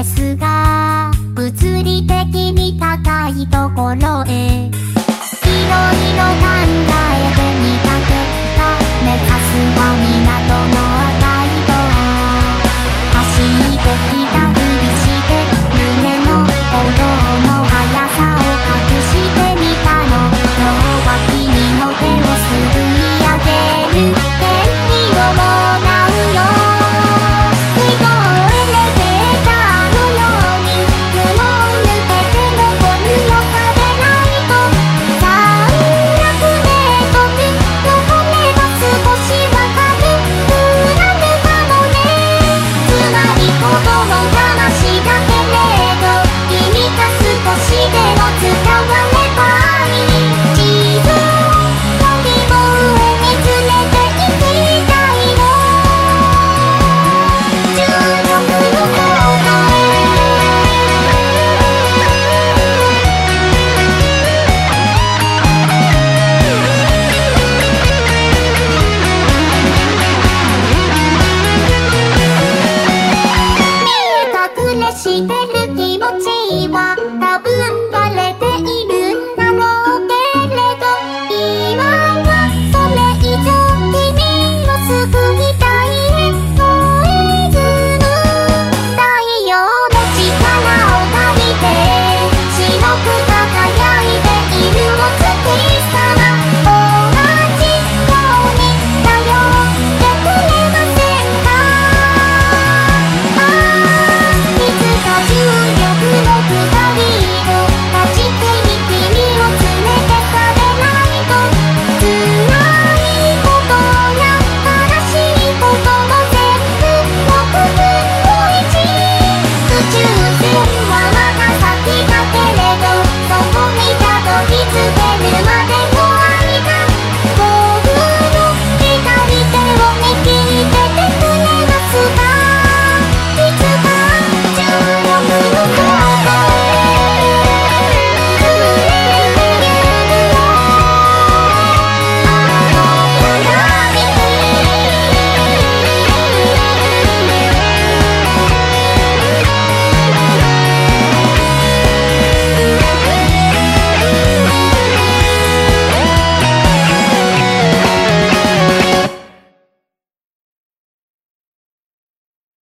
ですが物理的に高いところへ